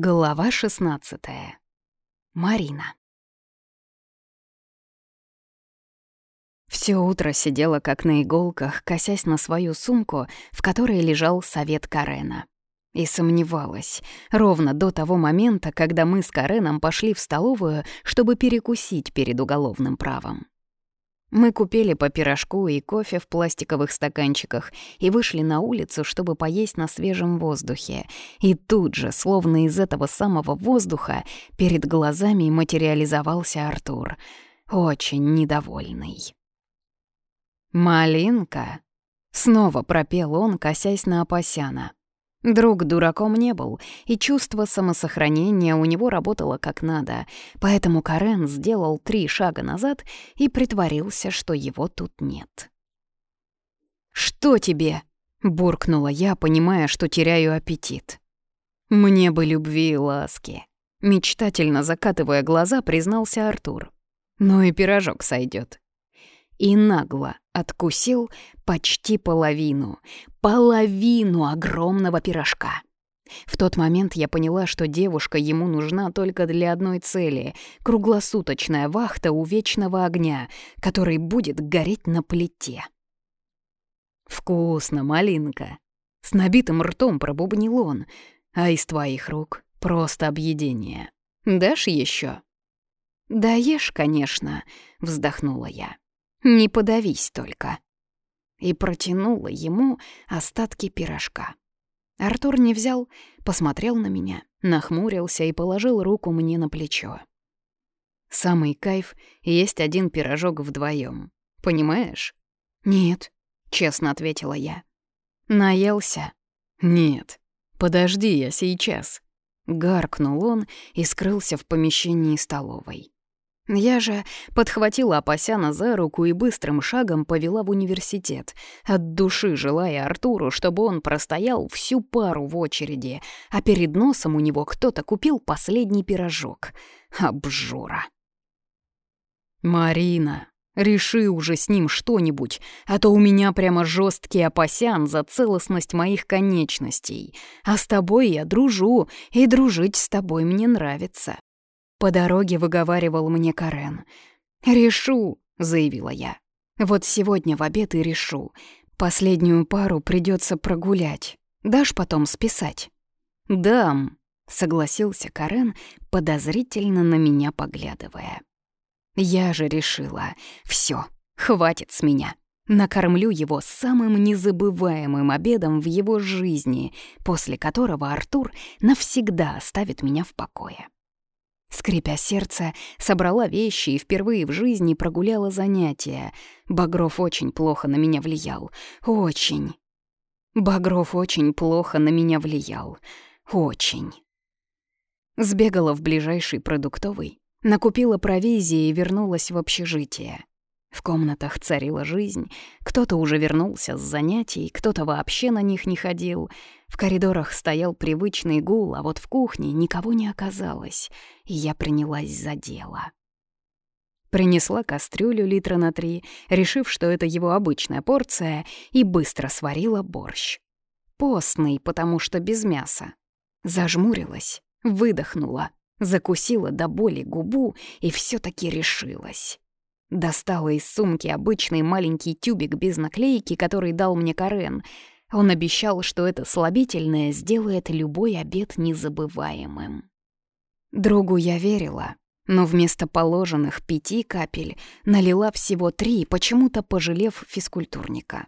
Глава 16. Марина. Всё утро сидела как на иголках, косясь на свою сумку, в которой лежал совет Карена. И сомневалась, ровно до того момента, когда мы с Кареном пошли в столовую, чтобы перекусить перед уголовным правом. Мы купили по пирожку и кофе в пластиковых стаканчиках и вышли на улицу, чтобы поесть на свежем воздухе. И тут же, словно из этого самого воздуха, перед глазами материализовался Артур, очень недовольный. «Малинка!» — снова пропел он, косясь на Апасяна. Друг дураком не был, и чувство самосохранения у него работало как надо, поэтому Карен сделал три шага назад и притворился, что его тут нет. «Что тебе?» — буркнула я, понимая, что теряю аппетит. «Мне бы любви и ласки», — мечтательно закатывая глаза, признался Артур. «Ну и пирожок сойдет и нагло откусил почти половину, половину огромного пирожка. В тот момент я поняла, что девушка ему нужна только для одной цели — круглосуточная вахта у вечного огня, который будет гореть на плите. «Вкусно, малинка!» — с набитым ртом пробубнил он, а из твоих рук просто объедение. «Дашь еще? «Да ешь, конечно», — вздохнула я. Не подавись только. И протянула ему остатки пирожка. Артур не взял, посмотрел на меня, нахмурился и положил руку мне на плечо. Самый кайф — есть один пирожок вдвоем. Понимаешь? Нет, честно ответила я. Наелся? Нет. Подожди, я сейчас. Гаркнул он и скрылся в помещении столовой. Я же подхватила Апасяна за руку и быстрым шагом повела в университет, от души желая Артуру, чтобы он простоял всю пару в очереди, а перед носом у него кто-то купил последний пирожок. Обжора. «Марина, реши уже с ним что-нибудь, а то у меня прямо жесткий Апасян за целостность моих конечностей. А с тобой я дружу, и дружить с тобой мне нравится». По дороге выговаривал мне Карен. «Решу», — заявила я. «Вот сегодня в обед и решу. Последнюю пару придется прогулять. Дашь потом списать?» «Дам», — согласился Карен, подозрительно на меня поглядывая. «Я же решила. Все, хватит с меня. Накормлю его самым незабываемым обедом в его жизни, после которого Артур навсегда оставит меня в покое». Скрипя сердце, собрала вещи и впервые в жизни прогуляла занятия. Багров очень плохо на меня влиял. Очень. Багров очень плохо на меня влиял. Очень. Сбегала в ближайший продуктовый, накупила провизии и вернулась в общежитие. В комнатах царила жизнь, кто-то уже вернулся с занятий, кто-то вообще на них не ходил. В коридорах стоял привычный гул, а вот в кухне никого не оказалось, и я принялась за дело. Принесла кастрюлю литра на три, решив, что это его обычная порция, и быстро сварила борщ. Постный, потому что без мяса. Зажмурилась, выдохнула, закусила до боли губу и все таки решилась. Достала из сумки обычный маленький тюбик без наклейки, который дал мне Карен. Он обещал, что это слабительное сделает любой обед незабываемым. Другу я верила, но вместо положенных пяти капель налила всего три, почему-то пожалев физкультурника.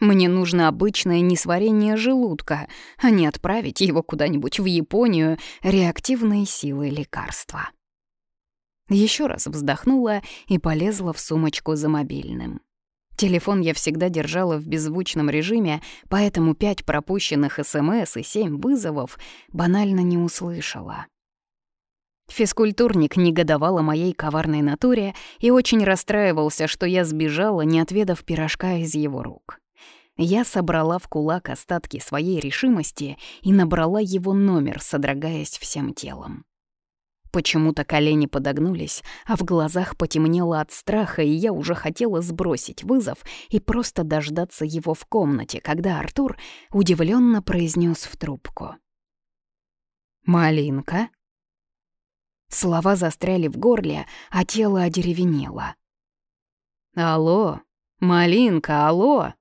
Мне нужно обычное несварение желудка, а не отправить его куда-нибудь в Японию реактивной силой лекарства. Еще раз вздохнула и полезла в сумочку за мобильным. Телефон я всегда держала в беззвучном режиме, поэтому пять пропущенных СМС и семь вызовов банально не услышала. Физкультурник негодовал о моей коварной натуре и очень расстраивался, что я сбежала, не отведав пирожка из его рук. Я собрала в кулак остатки своей решимости и набрала его номер, содрогаясь всем телом. Почему-то колени подогнулись, а в глазах потемнело от страха, и я уже хотела сбросить вызов и просто дождаться его в комнате, когда Артур удивленно произнес в трубку. «Малинка?» Слова застряли в горле, а тело одеревенело. «Алло, малинка, алло!»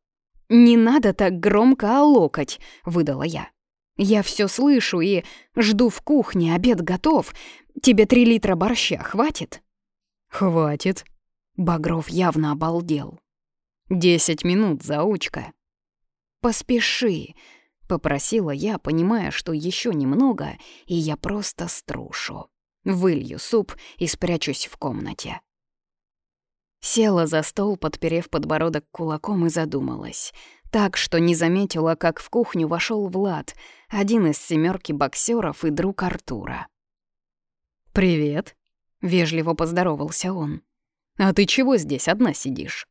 «Не надо так громко алокать», — выдала я. «Я все слышу и жду в кухне, обед готов. Тебе три литра борща хватит?» «Хватит». Багров явно обалдел. «Десять минут, заучка». «Поспеши», — попросила я, понимая, что еще немного, и я просто струшу. Вылью суп и спрячусь в комнате. Села за стол, подперев подбородок кулаком и задумалась. Так, что не заметила, как в кухню вошел Влад, один из семерки боксеров и друг Артура. «Привет», — вежливо поздоровался он. «А ты чего здесь одна сидишь?»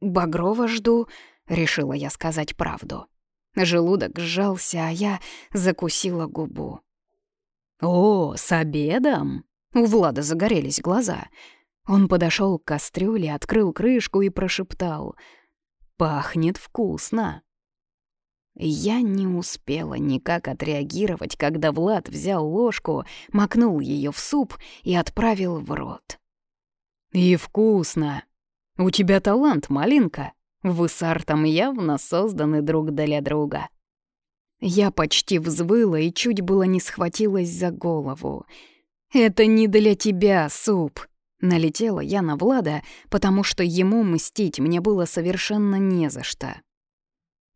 «Багрова жду», — решила я сказать правду. Желудок сжался, а я закусила губу. «О, с обедом?» У Влада загорелись глаза. Он подошел к кастрюле, открыл крышку и прошептал. «Пахнет вкусно». Я не успела никак отреагировать, когда Влад взял ложку, макнул ее в суп и отправил в рот. «И вкусно! У тебя талант, малинка. Вы с Артом явно созданы друг для друга». Я почти взвыла и чуть было не схватилась за голову. «Это не для тебя, суп!» Налетела я на Влада, потому что ему мстить мне было совершенно не за что.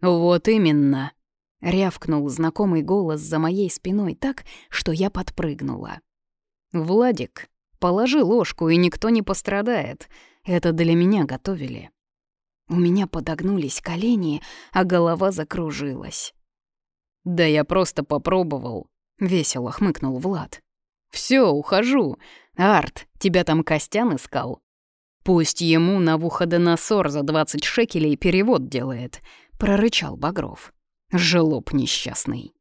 «Вот именно!» — рявкнул знакомый голос за моей спиной так, что я подпрыгнула. «Владик, положи ложку, и никто не пострадает. Это для меня готовили». У меня подогнулись колени, а голова закружилась. «Да я просто попробовал», — весело хмыкнул Влад. «Всё, ухожу. Арт, тебя там Костян искал?» «Пусть ему на Навуходоносор за двадцать шекелей перевод делает», — прорычал Багров. «Желоб несчастный».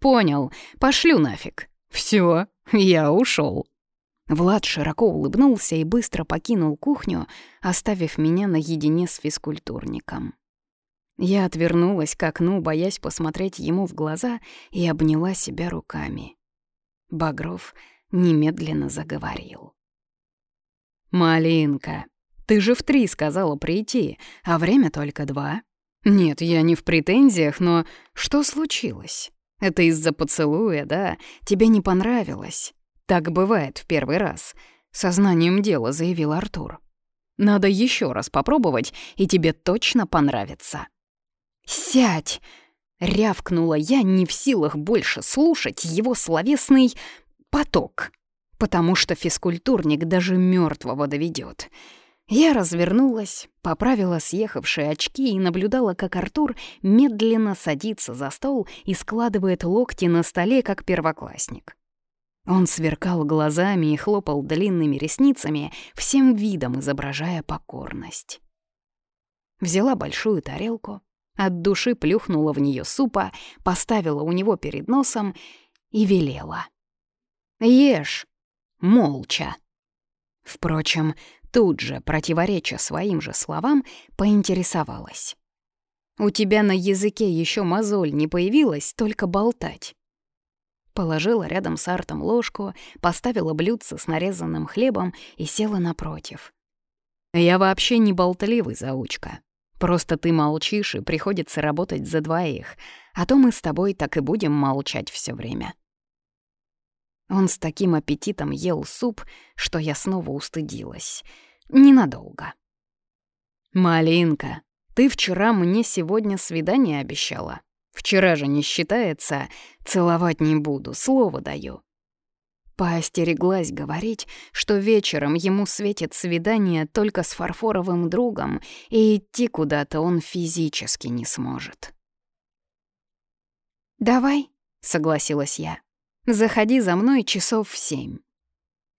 «Понял, пошлю нафиг. Всё, я ушёл». Влад широко улыбнулся и быстро покинул кухню, оставив меня наедине с физкультурником. Я отвернулась к окну, боясь посмотреть ему в глаза, и обняла себя руками. Багров немедленно заговорил. «Малинка, ты же в три сказала прийти, а время только два. Нет, я не в претензиях, но что случилось? Это из-за поцелуя, да? Тебе не понравилось? Так бывает в первый раз», — сознанием дела заявил Артур. «Надо еще раз попробовать, и тебе точно понравится». «Сядь!» — рявкнула я, не в силах больше слушать его словесный поток, потому что физкультурник даже мертвого доведет. Я развернулась, поправила съехавшие очки и наблюдала, как Артур медленно садится за стол и складывает локти на столе, как первоклассник. Он сверкал глазами и хлопал длинными ресницами, всем видом изображая покорность. Взяла большую тарелку, от души плюхнула в нее супа, поставила у него перед носом и велела. «Ешь!» Молча. Впрочем, тут же, противореча своим же словам, поинтересовалась. «У тебя на языке еще мозоль не появилась, только болтать». Положила рядом с артом ложку, поставила блюдце с нарезанным хлебом и села напротив. «Я вообще не болтливый заучка. Просто ты молчишь, и приходится работать за двоих, а то мы с тобой так и будем молчать все время». Он с таким аппетитом ел суп, что я снова устыдилась. Ненадолго. «Малинка, ты вчера мне сегодня свидание обещала. Вчера же не считается, целовать не буду, слово даю. Поостереглась говорить, что вечером ему светит свидание только с фарфоровым другом, и идти куда-то он физически не сможет. «Давай», — согласилась я, — «заходи за мной часов в семь».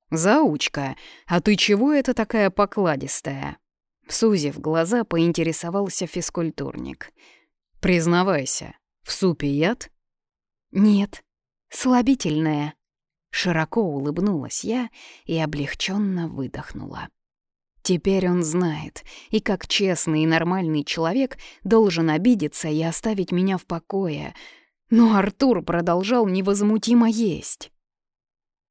«Заучка, а ты чего это такая покладистая?» Сузив глаза, поинтересовался физкультурник. «Признавайся, в супе яд?» «Нет, слабительное», Широко улыбнулась я и облегченно выдохнула. Теперь он знает, и как честный и нормальный человек должен обидеться и оставить меня в покое. Но Артур продолжал невозмутимо есть.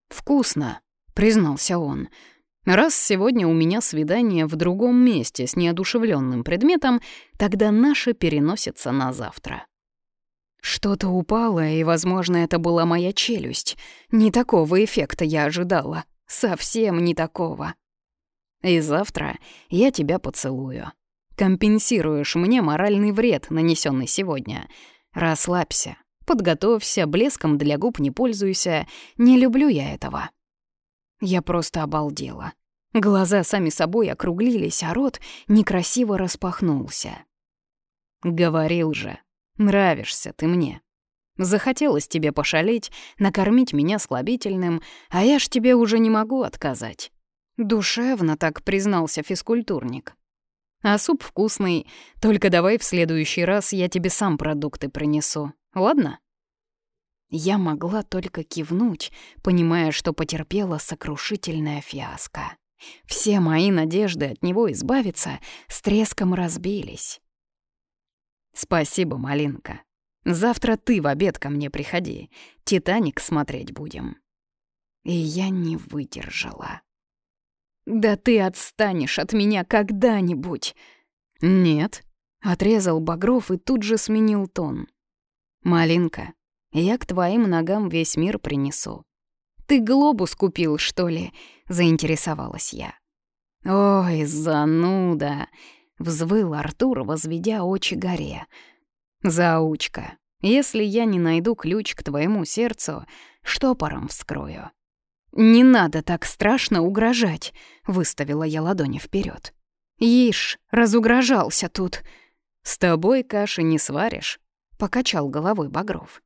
«Вкусно», — признался он. «Раз сегодня у меня свидание в другом месте с неодушевленным предметом, тогда наше переносится на завтра». Что-то упало, и, возможно, это была моя челюсть. Не такого эффекта я ожидала. Совсем не такого. И завтра я тебя поцелую. Компенсируешь мне моральный вред, нанесенный сегодня. Расслабься, подготовься, блеском для губ не пользуйся. Не люблю я этого. Я просто обалдела. Глаза сами собой округлились, а рот некрасиво распахнулся. Говорил же, нравишься ты мне. Захотелось тебе пошалить, накормить меня слабительным, а я ж тебе уже не могу отказать. Душевно так признался физкультурник. А суп вкусный, только давай в следующий раз я тебе сам продукты принесу, ладно? Я могла только кивнуть, понимая, что потерпела сокрушительная фиаско. Все мои надежды от него избавиться с треском разбились. «Спасибо, Малинка. Завтра ты в обед ко мне приходи. «Титаник» смотреть будем». И я не выдержала. «Да ты отстанешь от меня когда-нибудь!» «Нет», — отрезал Багров и тут же сменил тон. «Малинка, я к твоим ногам весь мир принесу». «Ты глобус купил, что ли?» — заинтересовалась я. «Ой, зануда!» — взвыл Артур, возведя очи горе. «Заучка, если я не найду ключ к твоему сердцу, штопором вскрою». «Не надо так страшно угрожать», — выставила я ладони вперед. «Ишь, разугрожался тут». «С тобой каши не сваришь», — покачал головой Багров.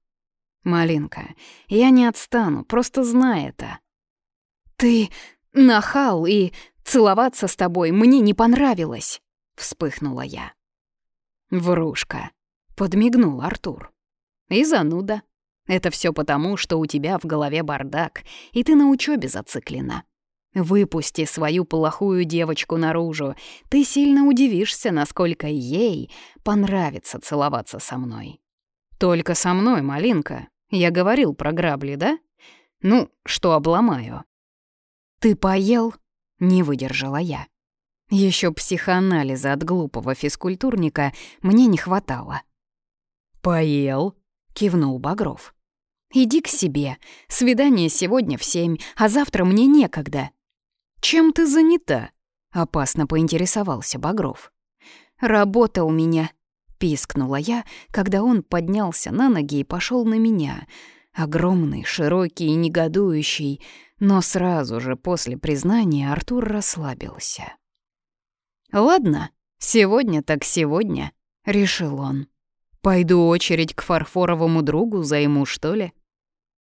«Малинка, я не отстану, просто знай это». «Ты нахал, и целоваться с тобой мне не понравилось», — вспыхнула я. «Врушка», — подмигнул Артур. «И зануда. Это все потому, что у тебя в голове бардак, и ты на учебе зациклена. Выпусти свою плохую девочку наружу. Ты сильно удивишься, насколько ей понравится целоваться со мной. Только со мной, малинка. Я говорил про грабли, да? Ну, что обломаю. Ты поел? Не выдержала я. Еще психоанализа от глупого физкультурника мне не хватало. «Поел?» — кивнул Багров. «Иди к себе. Свидание сегодня в семь, а завтра мне некогда». «Чем ты занята?» — опасно поинтересовался Багров. «Работа у меня», — пискнула я, когда он поднялся на ноги и пошел на меня. Огромный, широкий и негодующий, но сразу же после признания Артур расслабился. «Ладно, сегодня так сегодня», — решил он. «Пойду очередь к фарфоровому другу займу, что ли?»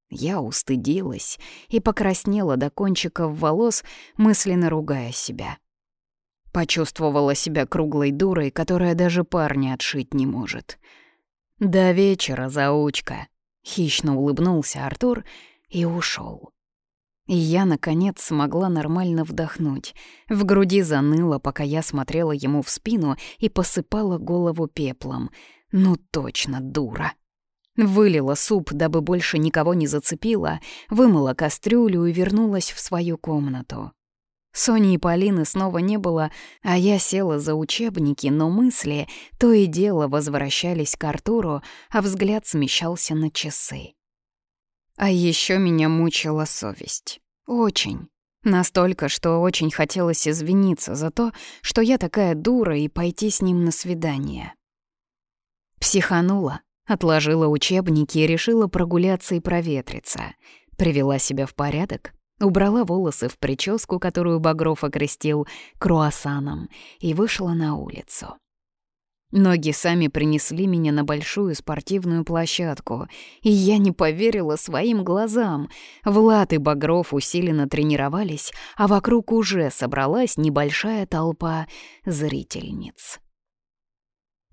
Я устыдилась и покраснела до кончиков волос, мысленно ругая себя. Почувствовала себя круглой дурой, которая даже парня отшить не может. «До вечера, заучка!» — хищно улыбнулся Артур и ушел. И я, наконец, смогла нормально вдохнуть. В груди заныло, пока я смотрела ему в спину и посыпала голову пеплом. «Ну точно, дура!» Вылила суп, дабы больше никого не зацепила, вымыла кастрюлю и вернулась в свою комнату. Сони и Полины снова не было, а я села за учебники, но мысли то и дело возвращались к Артуру, а взгляд смещался на часы. А еще меня мучила совесть. Очень. Настолько, что очень хотелось извиниться за то, что я такая дура и пойти с ним на свидание. Психанула, Отложила учебники и решила прогуляться и проветриться. Привела себя в порядок, убрала волосы в прическу, которую Багров окрестил круассаном, и вышла на улицу. Ноги сами принесли меня на большую спортивную площадку, и я не поверила своим глазам. Влад и Багров усиленно тренировались, а вокруг уже собралась небольшая толпа зрительниц.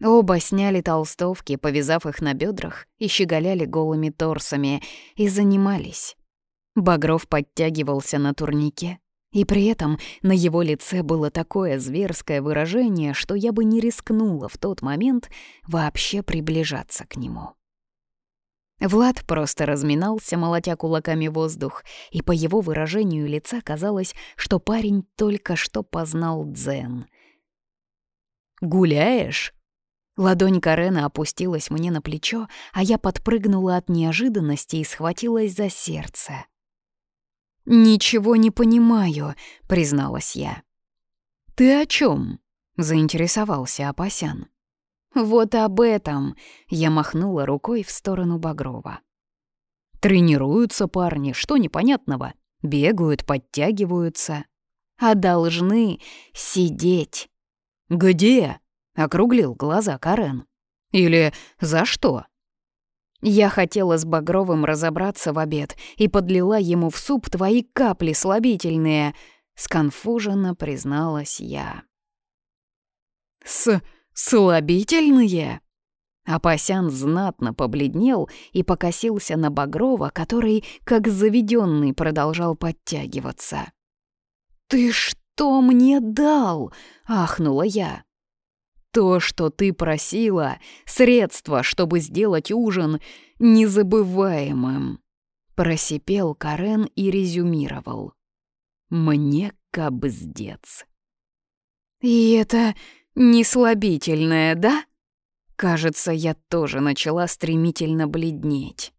Оба сняли толстовки, повязав их на бедрах, и щеголяли голыми торсами, и занимались. Багров подтягивался на турнике, и при этом на его лице было такое зверское выражение, что я бы не рискнула в тот момент вообще приближаться к нему. Влад просто разминался, молотя кулаками воздух, и по его выражению лица казалось, что парень только что познал дзен. «Гуляешь?» Ладонь Карена опустилась мне на плечо, а я подпрыгнула от неожиданности и схватилась за сердце. «Ничего не понимаю», — призналась я. «Ты о чем? заинтересовался Апасян. «Вот об этом!» — я махнула рукой в сторону Багрова. «Тренируются парни, что непонятного? Бегают, подтягиваются. А должны сидеть». «Где?» Округлил глаза Карен. «Или за что?» Я хотела с Багровым разобраться в обед и подлила ему в суп твои капли слабительные, сконфуженно призналась я. С слабительные? Апасян знатно побледнел и покосился на Багрова, который, как заведенный, продолжал подтягиваться. «Ты что мне дал?» — ахнула я. То, что ты просила, средство, чтобы сделать ужин незабываемым. Просипел Карен и резюмировал. Мне кобздец. И это не слабительное, да? Кажется, я тоже начала стремительно бледнеть.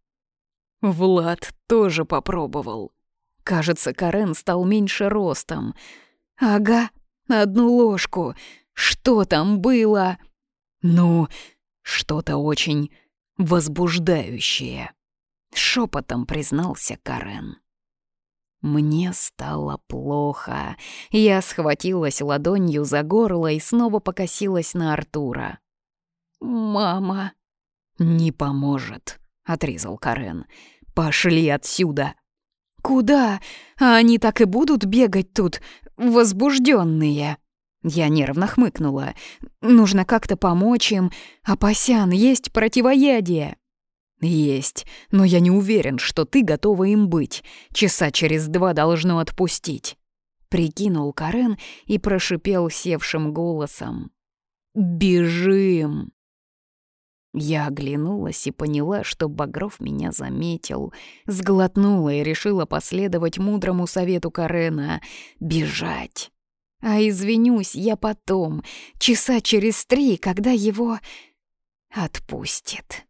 Влад тоже попробовал. Кажется, Карен стал меньше ростом. Ага, одну ложку. Что там было? Ну, что-то очень возбуждающее. Шепотом признался Карен. Мне стало плохо. Я схватилась ладонью за горло и снова покосилась на Артура. «Мама!» «Не поможет», — отрезал Карен. «Пошли отсюда!» «Куда? А они так и будут бегать тут, возбужденные. Я нервно хмыкнула. «Нужно как-то помочь им. Апасян, есть противоядие!» «Есть, но я не уверен, что ты готова им быть. Часа через два должно отпустить». Прикинул Карен и прошипел севшим голосом. «Бежим!» Я оглянулась и поняла, что Багров меня заметил. Сглотнула и решила последовать мудрому совету Карена — бежать. А извинюсь я потом, часа через три, когда его отпустит.